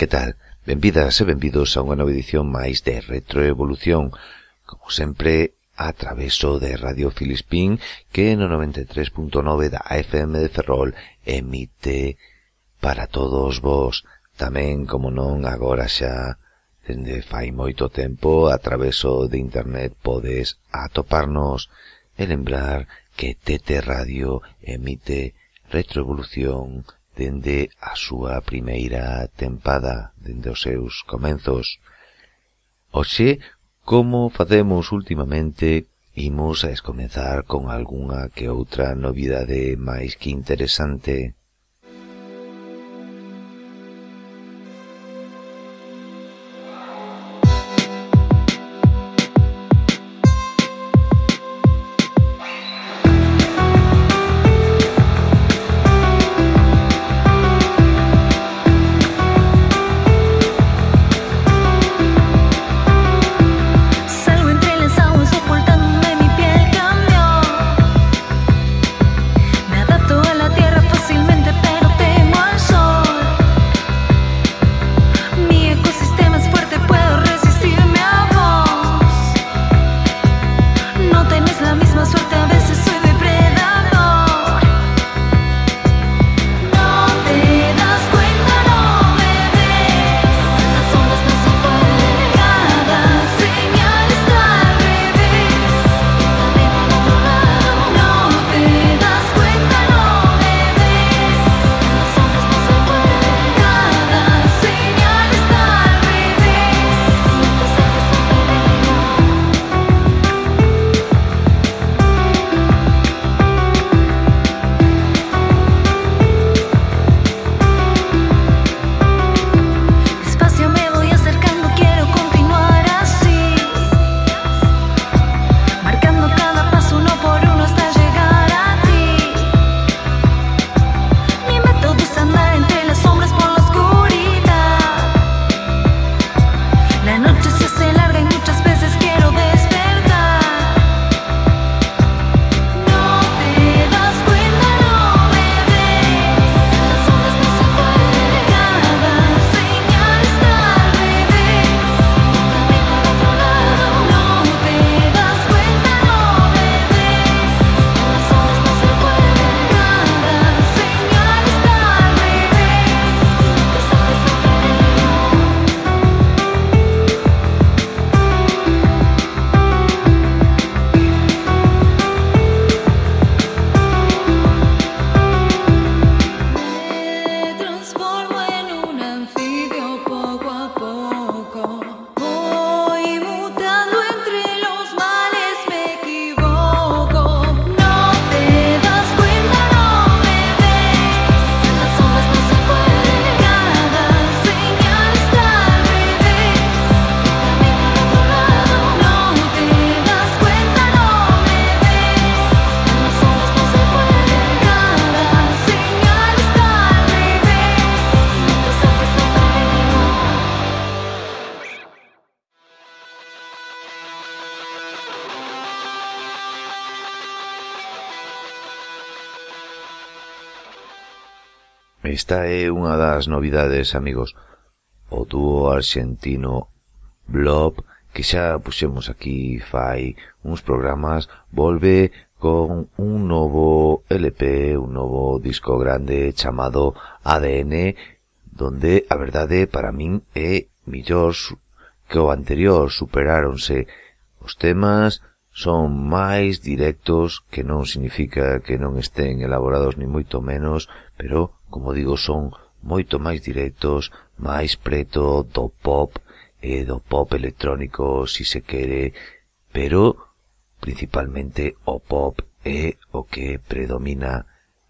Que tal? Benvidas e benvidos a unha nova edición máis de Retroevolución, como sempre a traveso de Radio Filispín que no 93.9 da FM de Ferrol emite para todos vos tamén, como non, agora xa dende fai moito tempo a traveso de internet podes atoparnos e lembrar que TT Radio emite Retroevolución dende a súa primeira tempada, dende os seus comenzos. Oxe, como facemos últimamente, imos a escomenzar con algunha que outra novidade máis que interesante. Esta é unha das novidades, amigos. O dúo argentino Blob, que xa puxemos aquí fai uns programas, volve con un novo LP, un novo disco grande chamado ADN, donde a verdade para min é millor que o anterior, superáronse os temas, son máis directos, que non significa que non estén elaborados ni moito menos, pero como digo, son moito máis directos, máis preto do pop e do pop electrónico, si se quere, pero principalmente o pop é o que predomina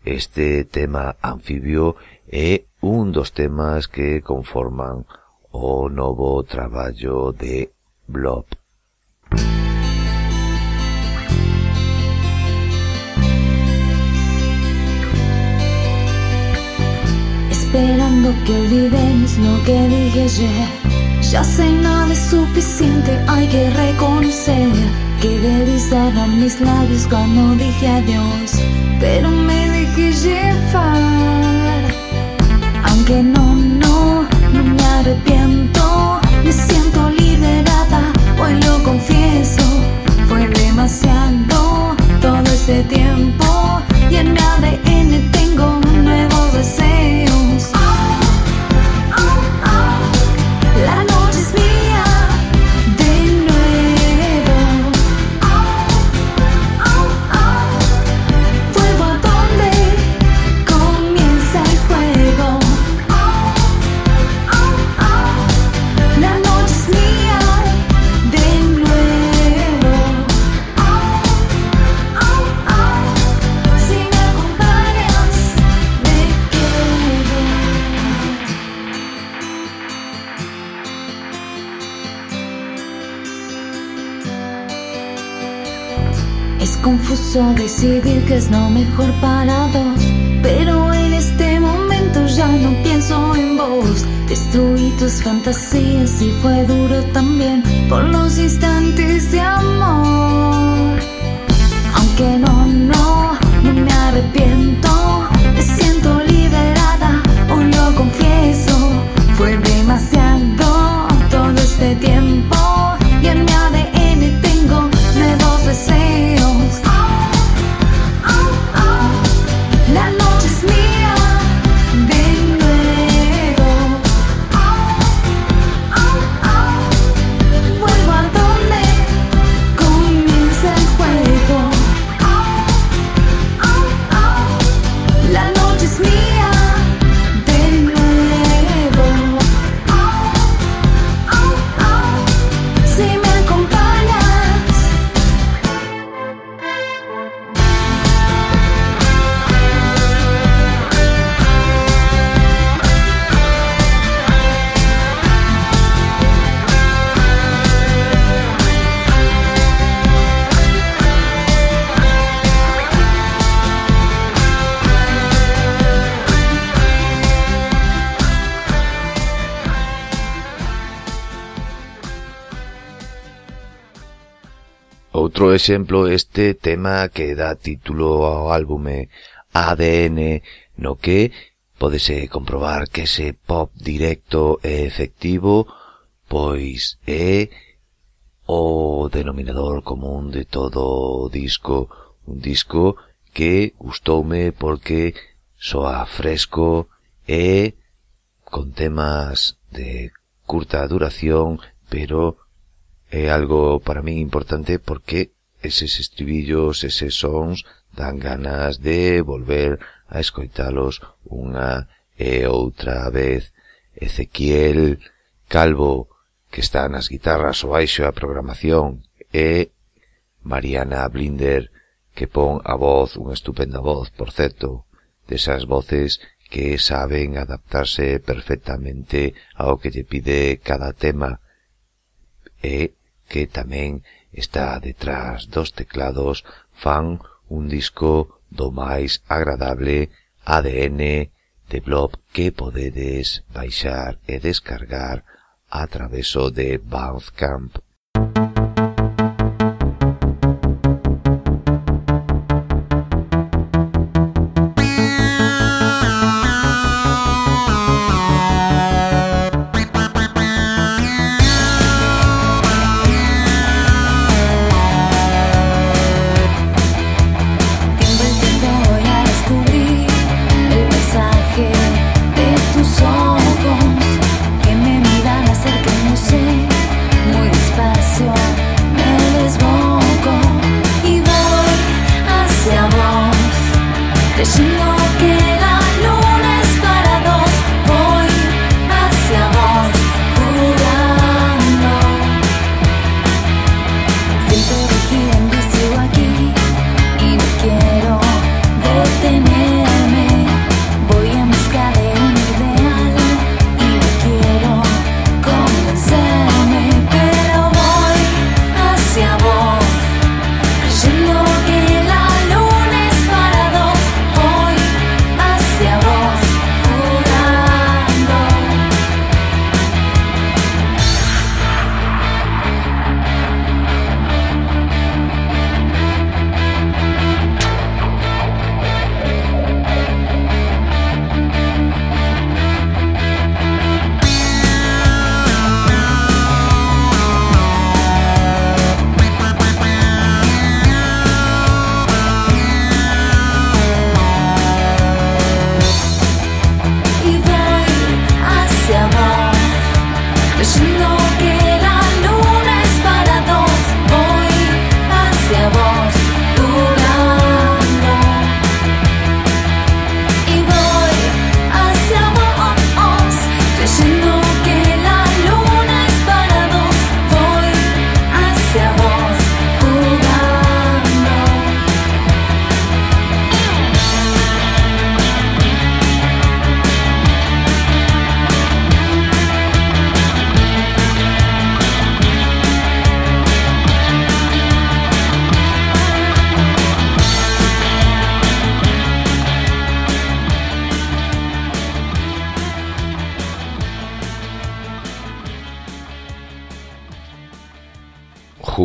este tema anfibio é un dos temas que conforman o novo traballo de Blob. Esperando que olvidemos lo que dije ayer. Ya sé nada es suficiente, hay que reconocer que debí mis labios cuando dije adiós, pero me dejé llevar. Aunque no, no, no me arrepiento, me siento liberada, hoy lo confieso, fue demasiado todo ese tiempo y en mi ADN tengo nuevos deseos. La confuso decidir que es lo mejor para dos, pero en este momento ya no pienso en vos. Destruí tus fantasías y fue duro también por los instantes de amor. Aunque no, no, no me arrepiento, exemplo, este tema que dá título ao álbume ADN, no? que podese comprobar que ese pop directo e efectivo pois é o denominador común de todo o disco, un disco que gustoume porque soa fresco e con temas de curta duración, pero é algo para min importante porque eses estribillos, eses sons, dan ganas de volver a escoitalos unha e outra vez. Ezequiel Calvo, que está nas guitarras o baixo a programación, e Mariana Blinder, que pon a voz, unha estupenda voz, por certo, desas voces que saben adaptarse perfectamente ao que lle pide cada tema, e que tamén está detrás dos teclados fan un disco do máis agradable ADN de blog que podedes baixar e descargar a traveso de Bandcamp.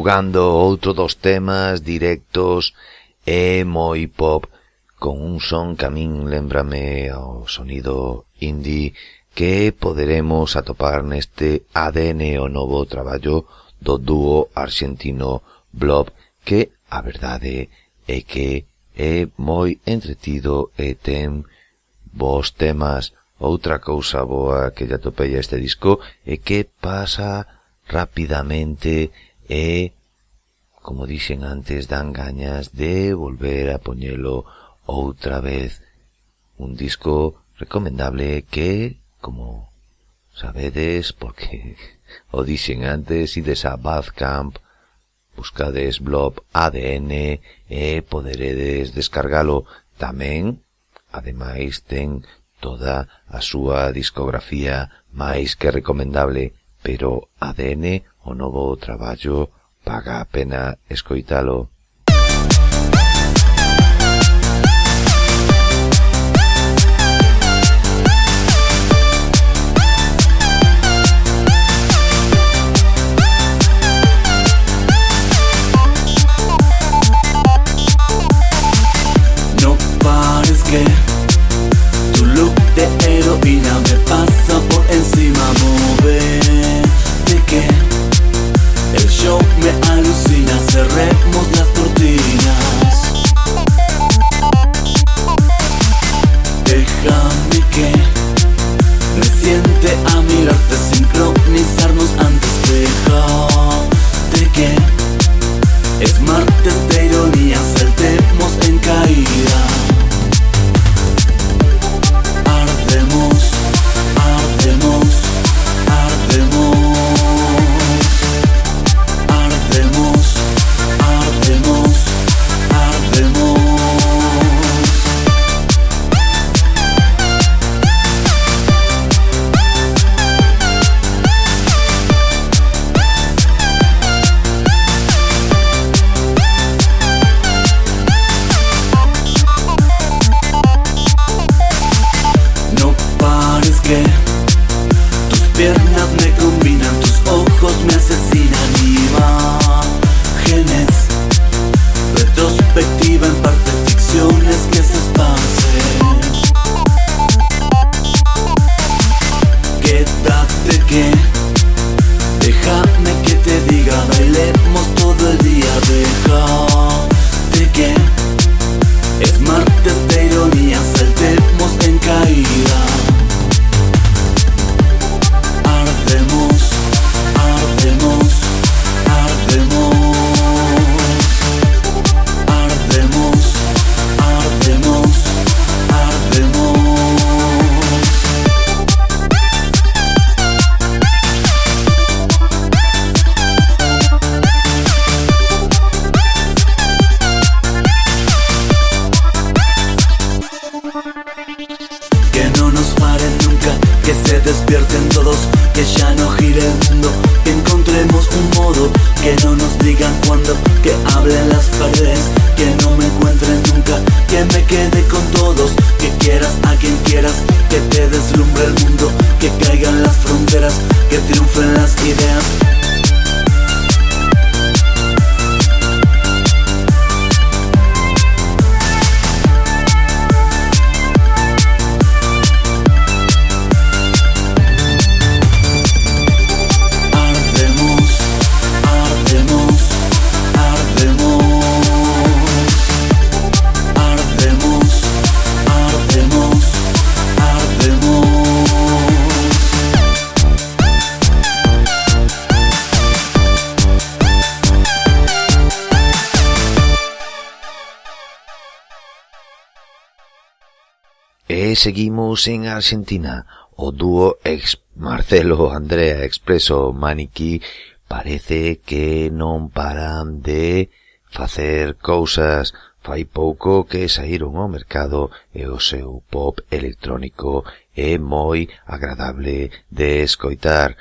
xugando outro dos temas directos e moi pop con un son que a min lembrame ao sonido indie que poderemos atopar neste ADN o novo traballo do dúo argentino Blob que a verdade é que é moi entretido e ten vos temas. Outra cousa boa que lle atopei a este disco é que pasa rapidamente e como dixen antes, dan gañas de volver a poñelo outra vez. Un disco recomendable que, como sabedes, porque o dixen antes, ides a Bandcamp, buscades Blob ADN e poderedes descargalo tamén. Ademais, ten toda a súa discografía máis que recomendable, pero ADN, o novo traballo paga a pena escoitalo seguimos en Argentina. O dúo ex Marcelo Andrea Expreso Maniquí parece que non paran de facer cousas. Fai pouco que saíron ao mercado e o seu pop electrónico é moi agradable de escoitar.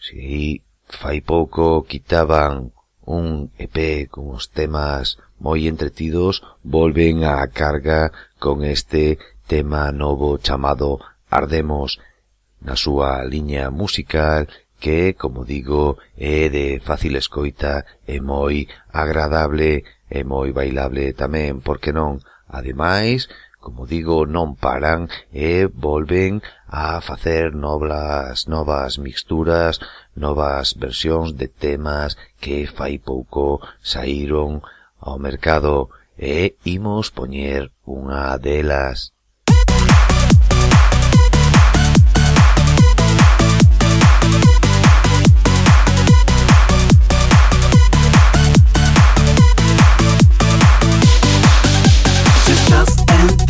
Si fai pouco quitaban un EP con os temas moi entretidos, volven á carga con este tema novo chamado Ardemos na súa liña musical que, como digo, é de fácil escoita e moi agradable e moi bailable tamén, porque non? Ademais, como digo, non paran e volven a facer novas, novas mixturas, novas versións de temas que fai pouco saíron ao mercado e imos poñer unha delas.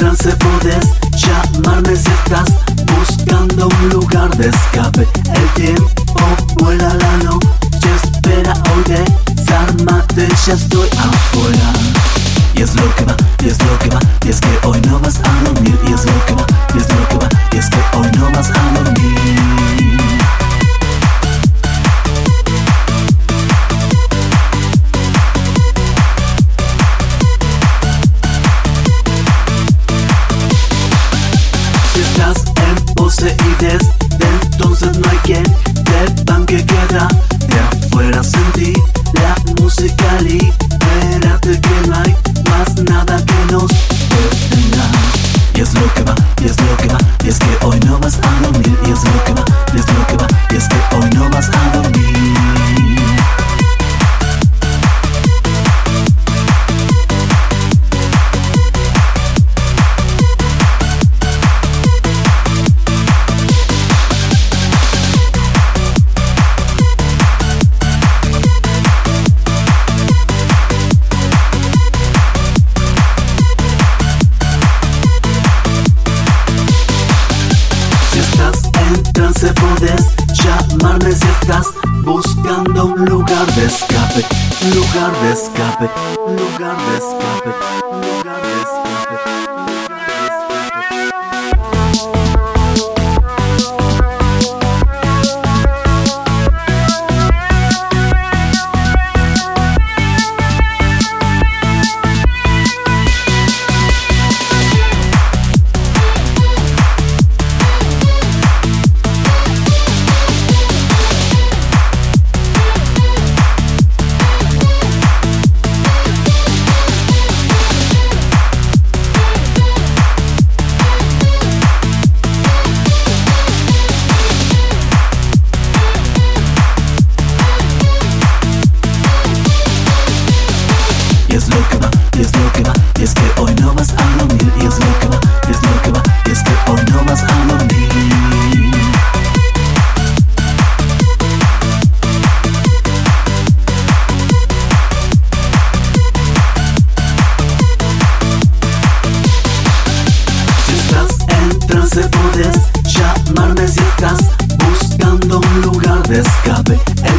Trance puedes llamarme si estás buscando un lugar de escape El tiempo vuela la noche espera hoy desármate ya estoy afuera y es lo que va, y es lo que va, y es que hoy no vas a dormir, y es lo que va, y es lo que va, y es que hoy no vas a dormir. Y desde entonces no hay quien te banque queda de afuera sentí la música libérate que no hay más nada que nos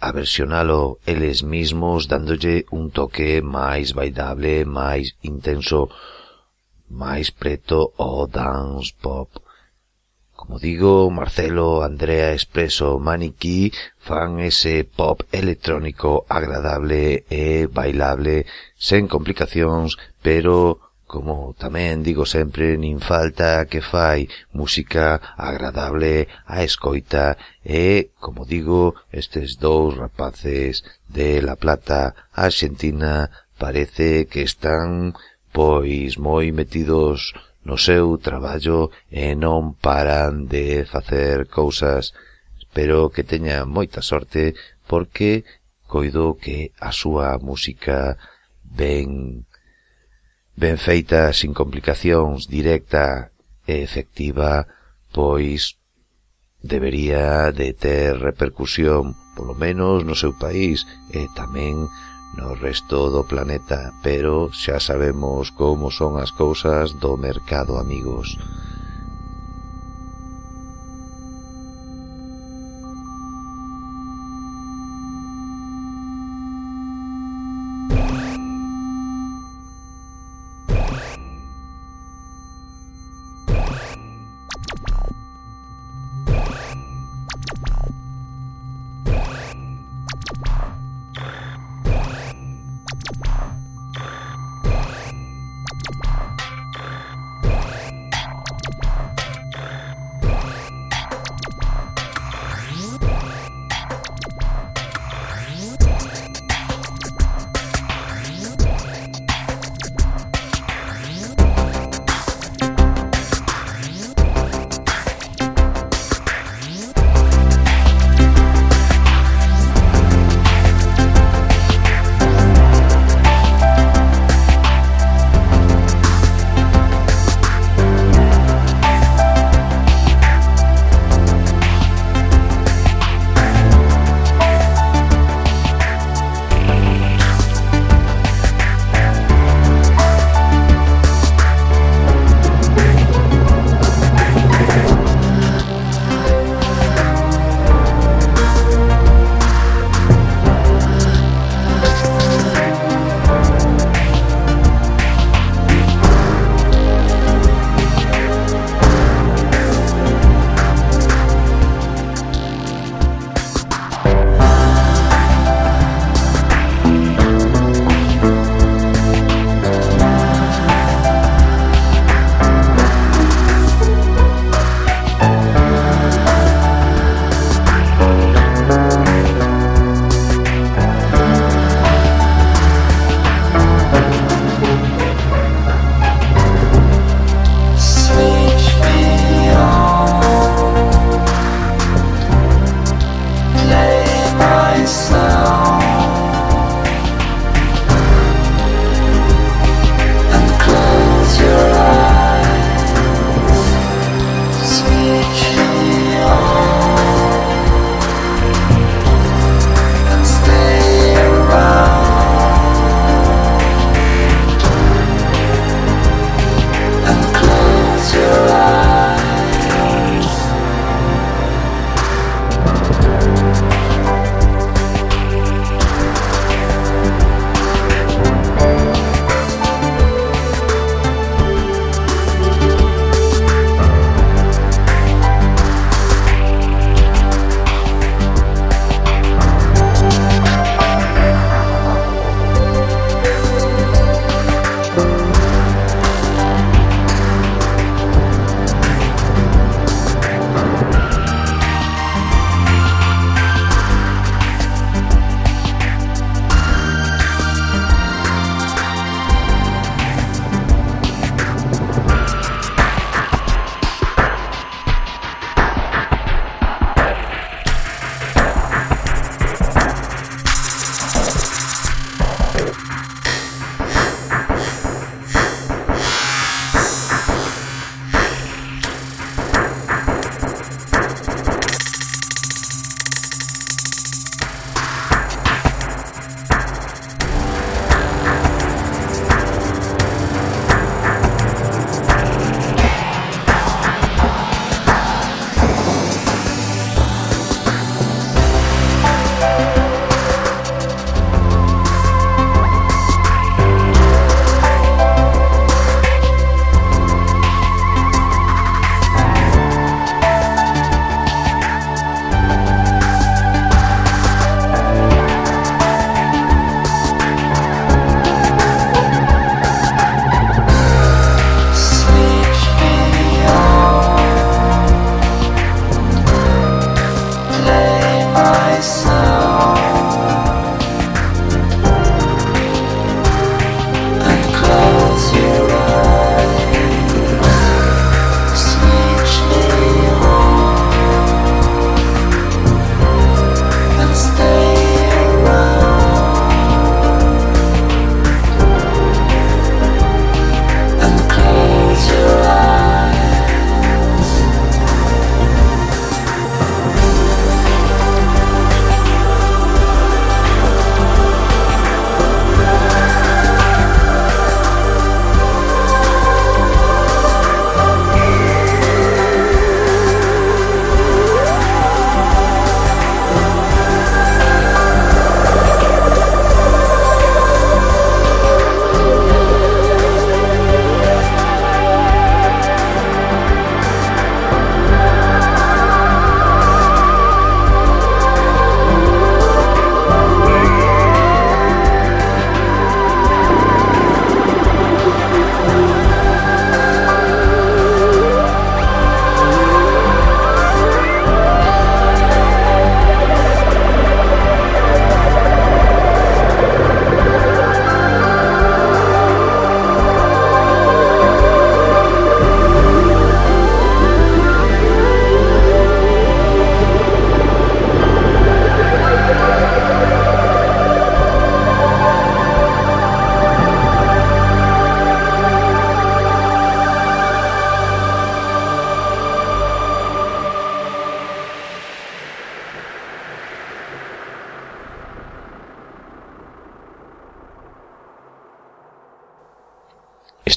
a versionalo eles mismos dándolle un toque máis bailable, máis intenso, máis preto ao dance pop. Como digo, Marcelo, Andrea Espresso, Maniquí fan ese pop electrónico agradable e bailable, sen complicacións, pero como tamén digo sempre, nin falta que fai música agradable a escoita e, como digo, estes dous rapaces de La Plata, Argentina, parece que están pois moi metidos no seu traballo e non paran de facer cousas. Espero que teña moita sorte porque coido que a súa música ben ben feita sin complicacións, directa e efectiva, pois debería de ter repercusión, polo menos no seu país e tamén no resto do planeta, pero xa sabemos como son as cousas do mercado, amigos.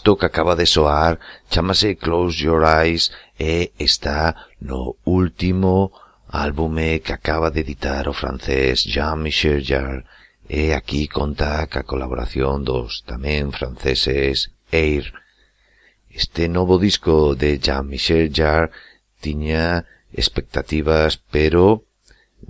Isto que acaba de soar chamase Close Your Eyes e está no último álbume que acaba de editar o francés Jean-Michel Jarre e aquí conta ca colaboración dos tamén franceses Air. Este novo disco de Jean-Michel Jarre tiña expectativas, pero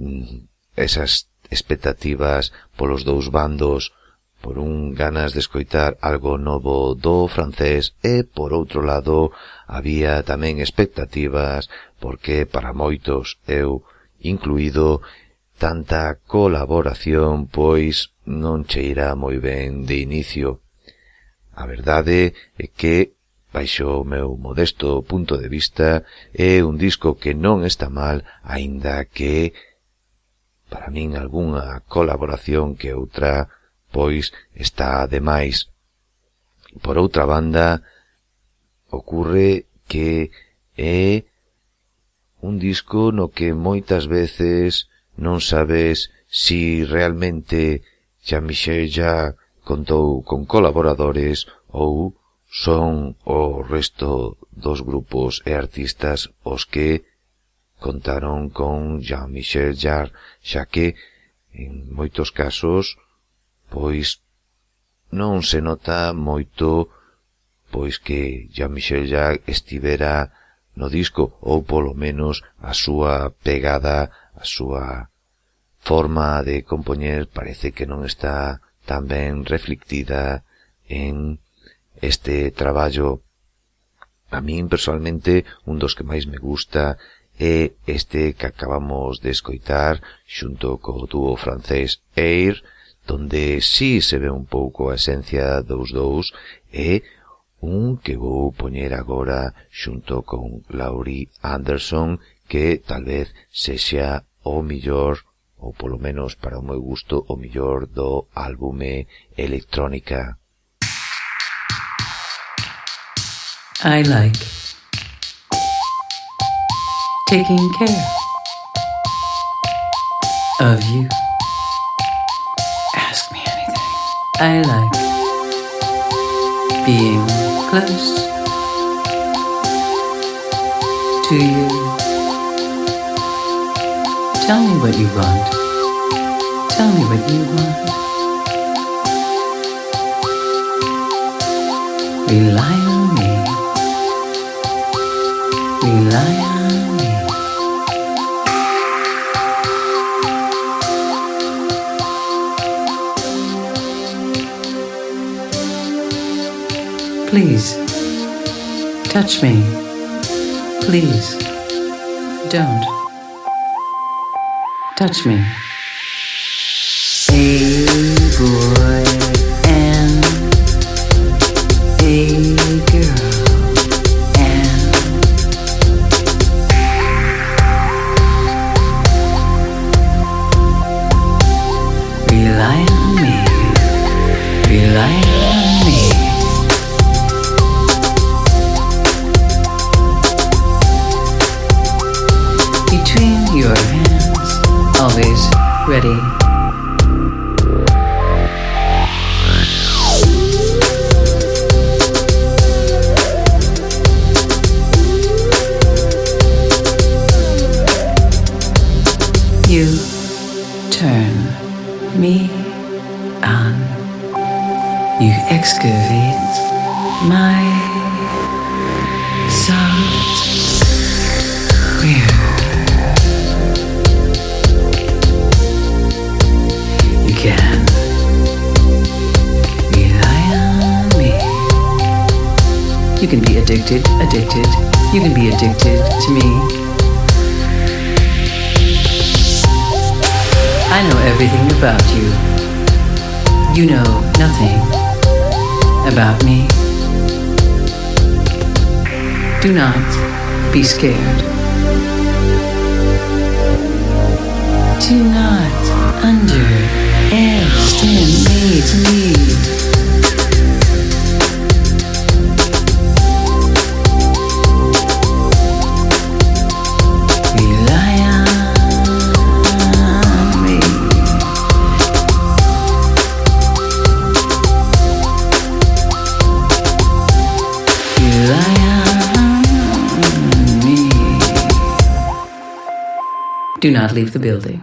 mm, esas expectativas polos dous bandos por un ganas de escoitar algo novo do francés e, por outro lado, había tamén expectativas porque para moitos, eu incluído, tanta colaboración pois non cheira moi ben de inicio. A verdade é que, baixo o meu modesto punto de vista, é un disco que non está mal, aínda que, para min, algunha colaboración que outra pois está ademais. Por outra banda, ocorre que é un disco no que moitas veces non sabes si realmente Jean-Michel já contou con colaboradores ou son o resto dos grupos e artistas os que contaron con Jean-Michel Jarre, xa que en moitos casos pois non se nota moito pois que Jean-Michel Jarre estivera no disco ou polo menos a súa pegada, a súa forma de compoñer parece que non está tan ben reflectida en este traballo. A min personalmente un dos que máis me gusta é este que acabamos de escoitar xunto co dúo francés Air donde sí se ve un pouco a esencia dos dous e un que vou poñer agora xunto con Laurie Anderson que tal vez sexa o millor ou polo menos para o meu gusto o millor do álbume electrónica. I like taking care of you. I like being close to you. Tell me what you want. Tell me what you want. Rely on me. Rely on Please, touch me. Please, don't touch me. Ready. leave the building.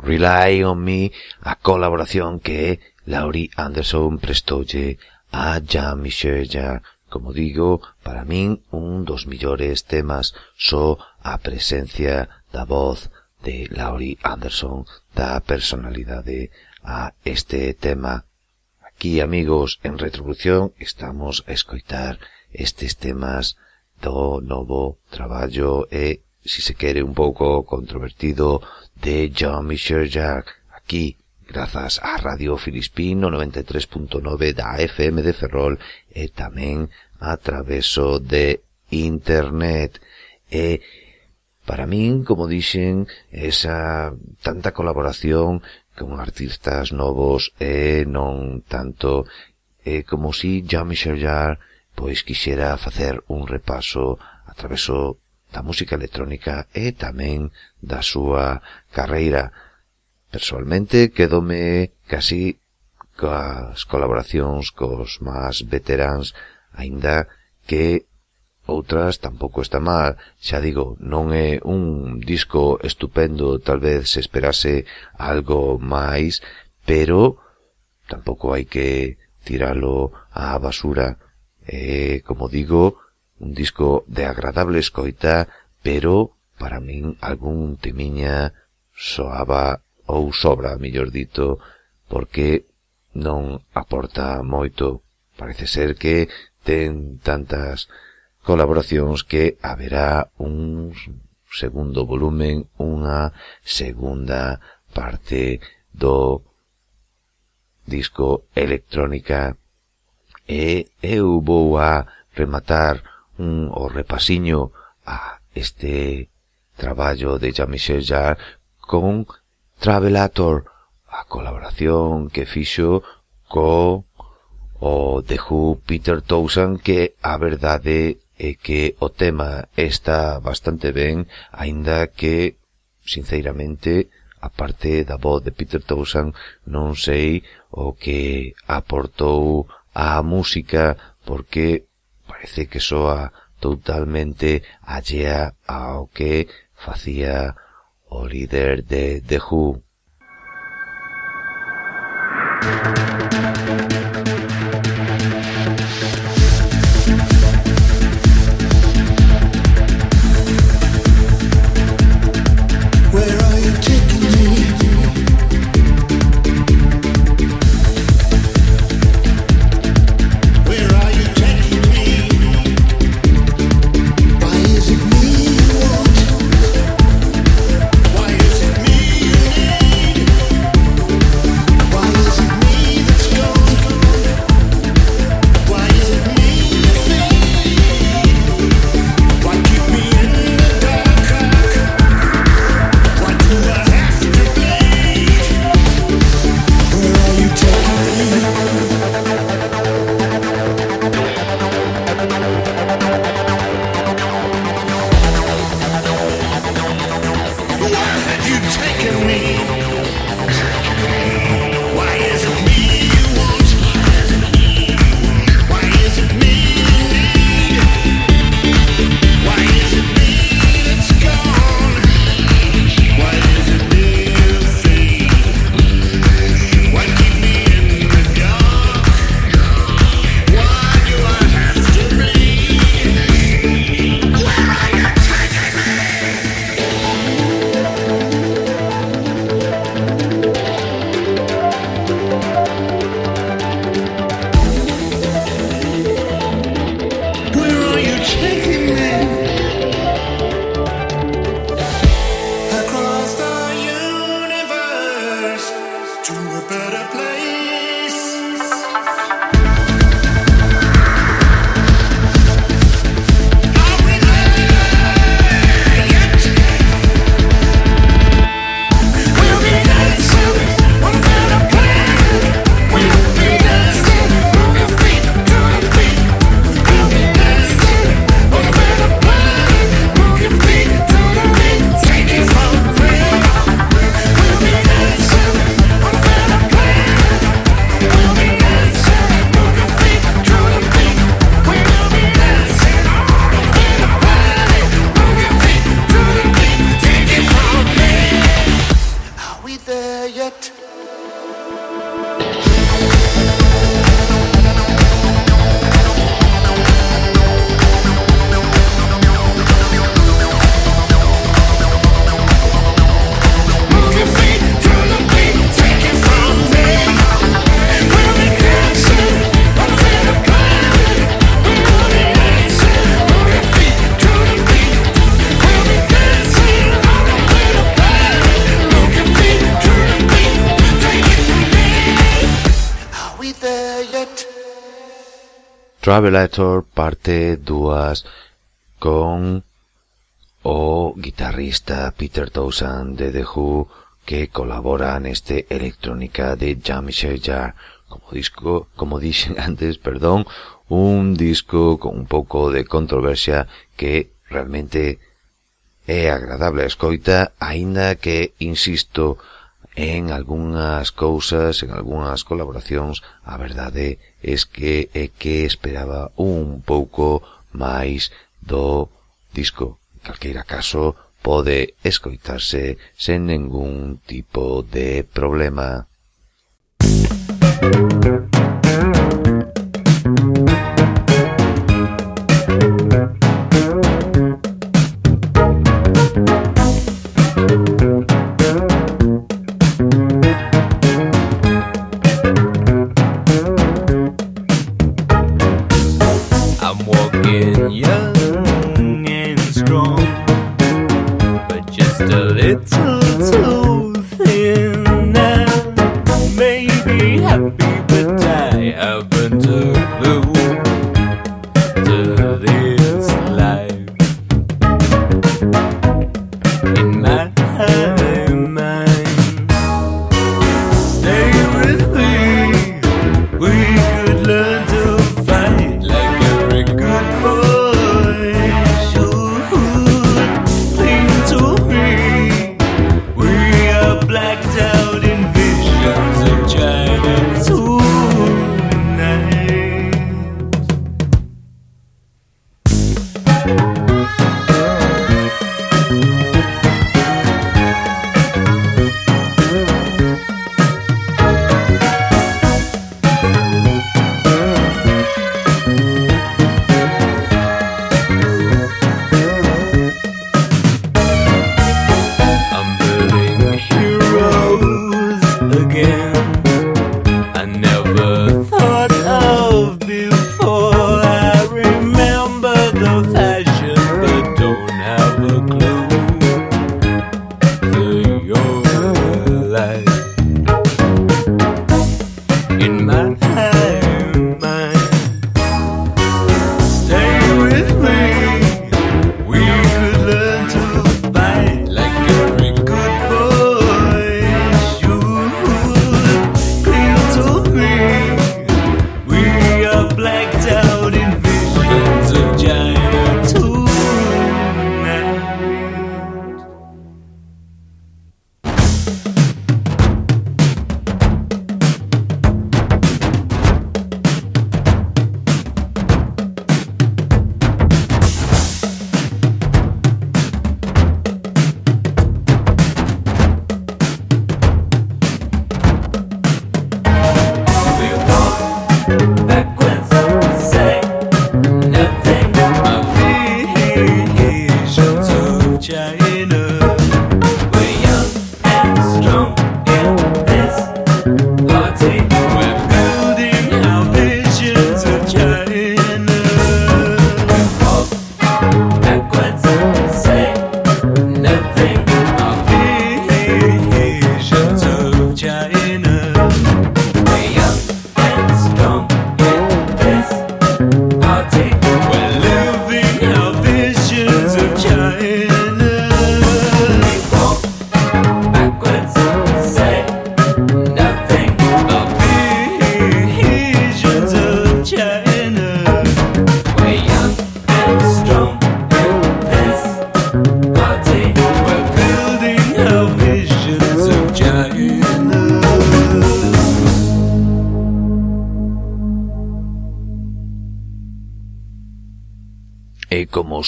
Rely on Me a colaboración que Laurie Anderson prestoulle a Jean Michelle. como digo, para min un dos millores temas só a presencia da voz de Laurie Anderson da personalidade a este tema. Aquí, amigos, en Retrovolución estamos a escoitar estes temas do novo traballo e si se quere, un pouco controvertido de John Michel Jacques, aquí, grazas á Radio Filispino 93.9 da FM de Ferrol e tamén a traveso de Internet. E para min, como dixen, esa tanta colaboración con artistas novos e non tanto e como si Jean-Michel Jarre pois quixera facer un repaso a traveso da música electrónica e tamén da súa carreira. Personalmente, quedome casi coas colaboracións cos máis veteráns, aínda que outras tampouco está mal. Xa digo, non é un disco estupendo, tal vez se esperase algo máis, pero tampouco hai que tiralo á basura. E, como digo, un disco de agradable escoita, pero para min algún temiña soaba ou sobra, mellor dito, porque non aporta moito. Parece ser que ten tantas colaboracións que haberá un segundo volumen, unha segunda parte do disco electrónica e eu vou a rematar un o repasiño a este traballo de Jean-Michel Jarre con Travelator, a colaboración que fixo co o The Who Peter Towson que a verdade é que o tema está bastante ben, aínda que, sinceramente, a parte da voz de Peter Towson non sei o que aportou á música porque parece que soa totalmente allea ao que facía o líder de The Who. Travelator parte 2 con o guitarrista Peter Towson de The Who que colabora neste electrónica de Jamisher Jar como disco, como dixen antes, perdón, un disco con un pouco de controversia que realmente é agradable a escoita, aínda que, insisto, en algunhas cousas, en algunhas colaboracións, a verdade é que é que esperaba un pouco máis do disco. En calqueira caso, pode escoitarse sen ningún tipo de problema. Música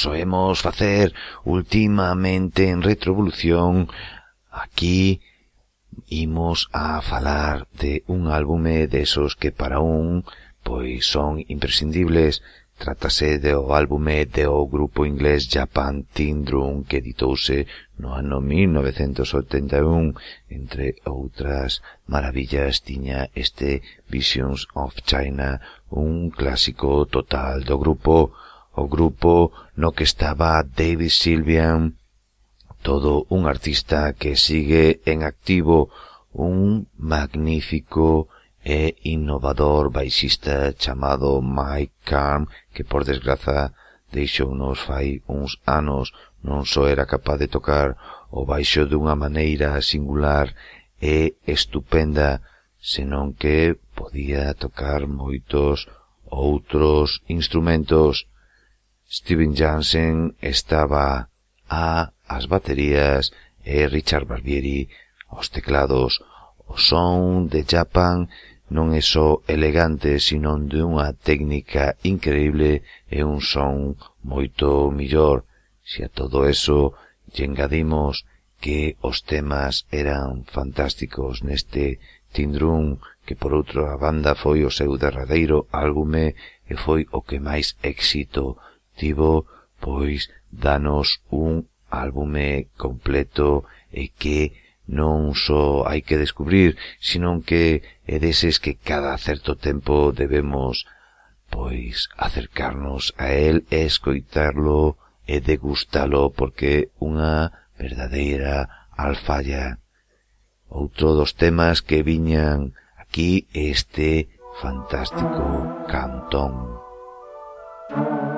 soemos facer últimamente en Retrovolución, aquí imos a falar de un álbume desos que para un pois son imprescindibles. Trátase do álbume do grupo inglés Japan Tindrum que editouse no ano 1981. Entre outras maravillas tiña este Visions of China, un clásico total do grupo o grupo no que estaba David Sylvian, todo un artista que sigue en activo, un magnífico e innovador baixista chamado Mike Carm, que por desgraza deixounos fai uns anos, non só era capaz de tocar o baixo dunha maneira singular e estupenda, senón que podía tocar moitos outros instrumentos. Steven Jansen estaba a as baterías e Richard Barbieri aos teclados. O son de Japan non é só elegante, sino de unha técnica increíble e un son moito millor. Se a todo eso lle engadimos que os temas eran fantásticos neste Tindrum, que por outra banda foi o seu derradeiro álbume e foi o que máis éxito tivo, pois, danos un álbume completo e que non só hai que descubrir, senón que é deses que cada certo tempo debemos, pois, acercarnos a él e escoitarlo e degustalo porque unha verdadeira alfalla. Outro dos temas que viñan aquí este fantástico cantón. Thank you.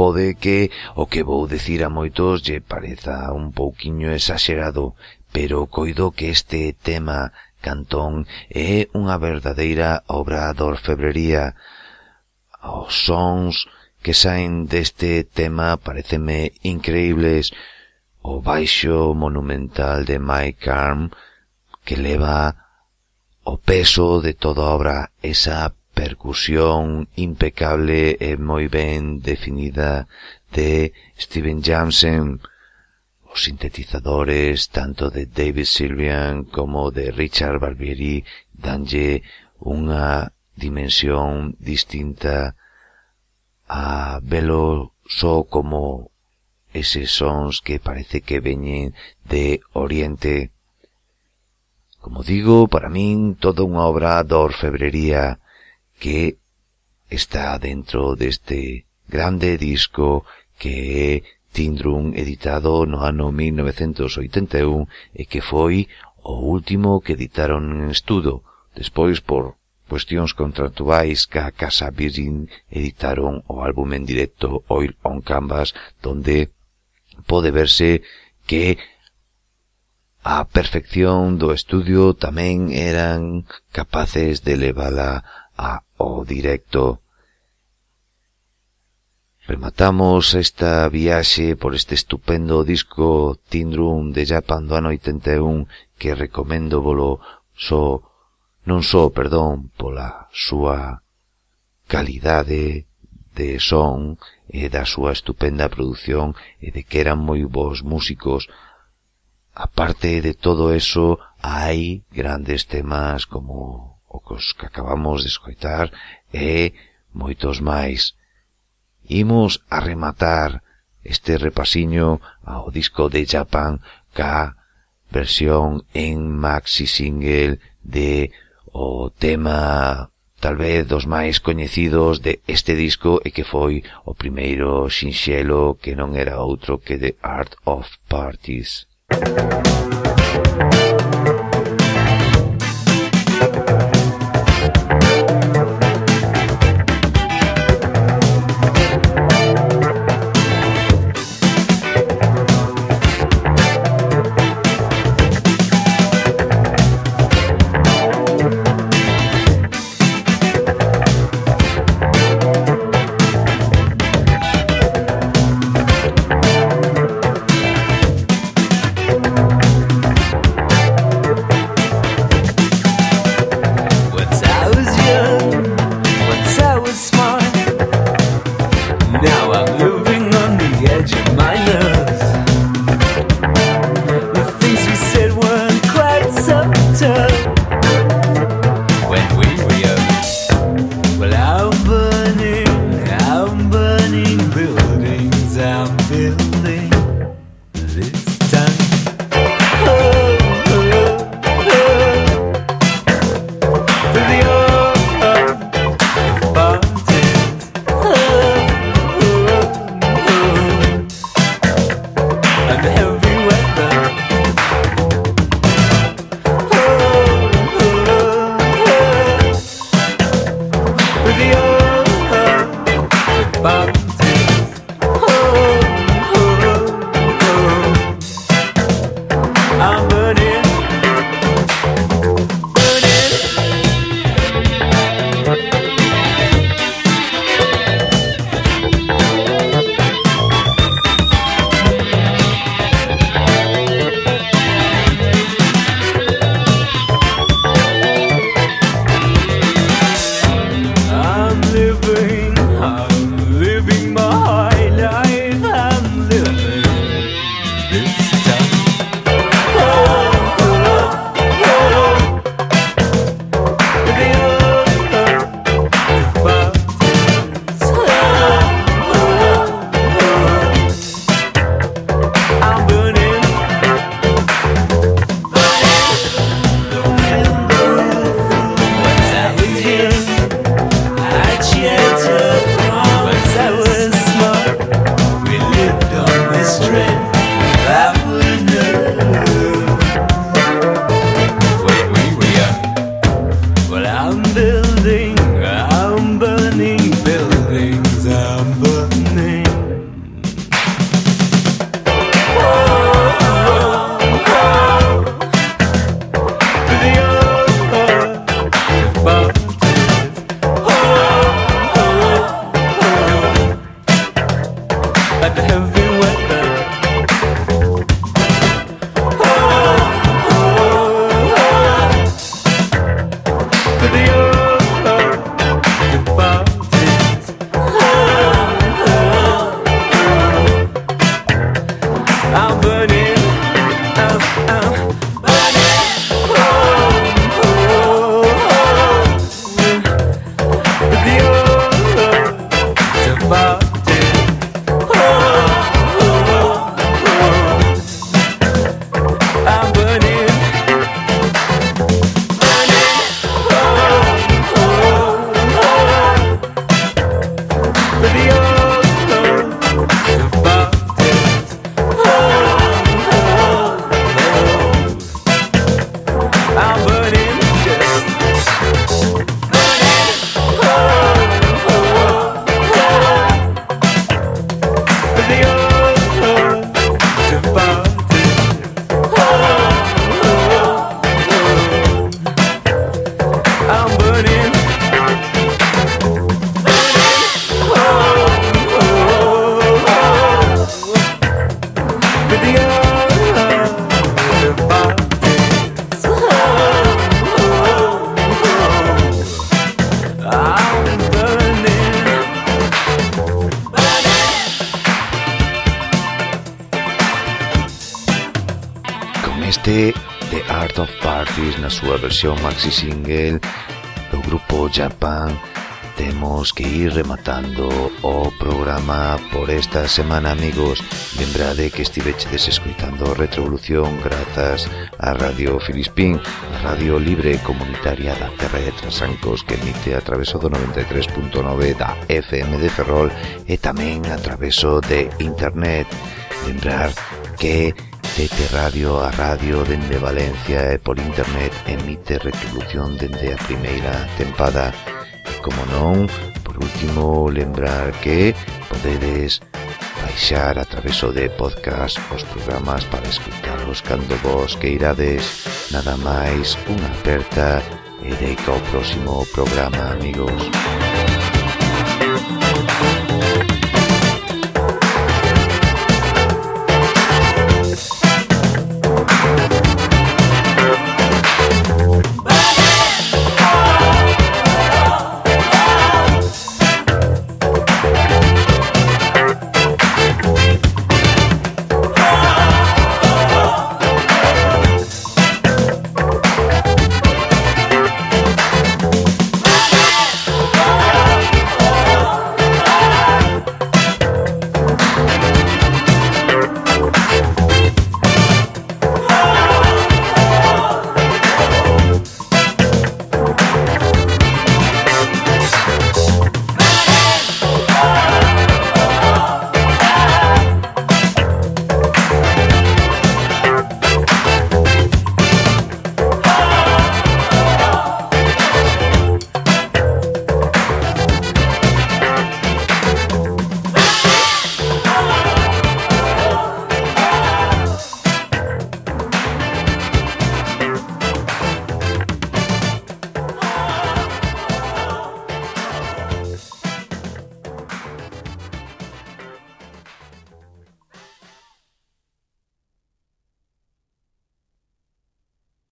pode que o que vou dicir a moitos lle pareza un pouquiño exagerado, pero coido que este tema Cantón é unha verdadeira obra de orfebrería. Os sons que saen deste tema pareceme increíbles. O baixo monumental de Mike Arm que leva o peso de toda a obra, esa percusión impecable e moi ben definida de Steven Jansen, os sintetizadores tanto de David Sylvian como de Richard Barbieri danlle unha dimensión distinta a velo só como eses sons que parece que veñen de Oriente. Como digo, para min toda unha obra de orfebrería que está dentro deste grande disco que é Tindrum editado no ano 1981 e que foi o último que editaron en estudo. Despois, por cuestións contractuais ca Casa Virgin editaron o álbum en directo Oil on Canvas, donde pode verse que a perfección do estudio tamén eran capaces de levala ao directo. Rematamos esta viaxe por este estupendo disco Tindrum de Japan do ano 81 que recomendo volo só, non só, perdón, pola súa calidade de son e da súa estupenda produción e de que eran moi bons músicos. Aparte de todo eso, hai grandes temas como o cos que acabamos de escoitar e moitos máis. Imos a rematar este repasiño ao disco de Japan ca versión en maxi single de o tema tal vez dos máis coñecidos de este disco e que foi o primeiro sinxelo que non era outro que The Art of Parties. Música versión maxi single do grupo Japan temos que ir rematando o programa por esta semana, amigos. Lembrade que estivechedes escuitando Retrovolución grazas a Radio Filispín, a radio libre comunitaria da Terra de Trasancos que emite a traveso do 93.9 da FM de Ferrol e tamén a traveso de Internet. Lembrar que Sete Radio a radio dende Valencia e por internet emite retribución dende a primeira tempada. E como non, por último, lembrar que podedes baixar a traveso de podcast os programas para escutarlos cando vos queirades. Nada máis, unha aperta e deica o próximo programa, amigos. Música